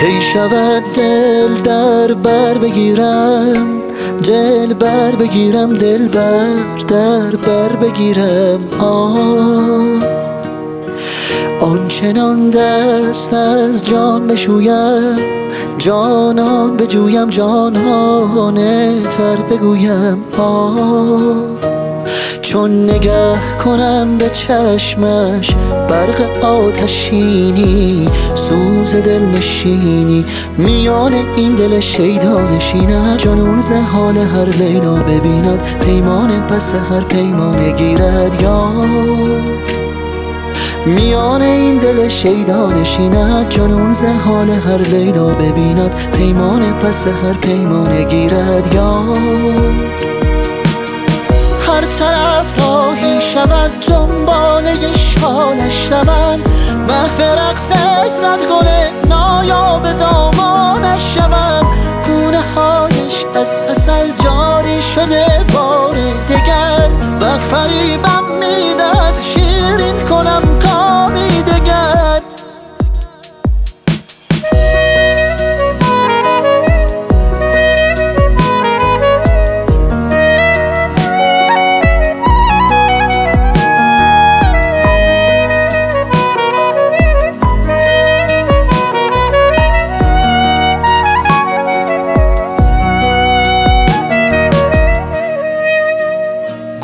شود دل در بر بگیرم؟ دل بر بگیرم دل بر در بر بگیرم. آه آنچنان دست از جان بشویم جانان بجویم جانانه تر بگویم. آه چون نگه کنم به چشمش برق آتشینی سوز دل نشینی. میان این دل شیدا نشیند جنون حال هر لیلا ببیند پیمان پس هر پیمان گیرد یا. میان این دل شیدا نشیند جنون حال هر لیلا ببیند پیمان پس هر پیمان گیرد یا. هر طرف شود دنباله شالش روم محو رقص صد گل نایاب دامانش شوم گونه هایش از اصل جاری شده.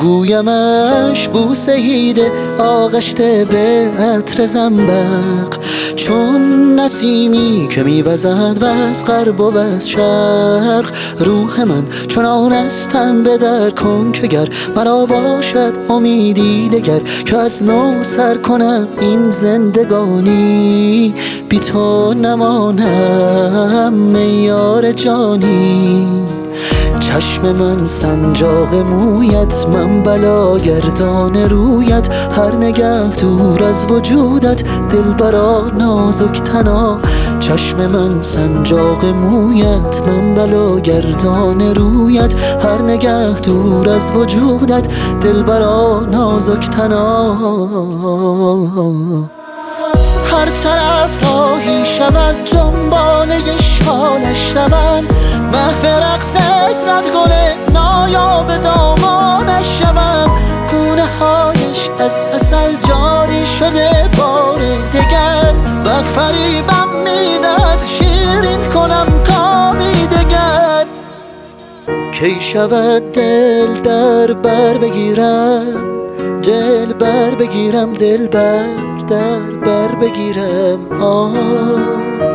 گویمش بوسه هیده آغشته به عطر زنبق. چون نسیمی که میوزد و از غرب و از شرق روح من چنان استم به در کن که گر مرا باشد امیدی دگر که از نو سر کنم این زندگانی. بی تو نمانم میار جانی. چشم من سنجاق مویت من بلا گردان رویت هر نگه دور از وجودت دل برا نازک تنا. چشم من سنجاق مویت من بلا گردان رویت هر نگه دور از وجودت دل برا نازک تنا. هر طرف راهی شود دنباله شالش روم محو رقص صد گل نایاب دامانش شوم گونه هایش از اصل جاری شده بار دگر. وقت فریبم می‌دهد شیرین کنم کامی دگر. کی شود دل در بر بگیرم؟ دل بر بگیرم دل بر. در بر بگیرم. آه.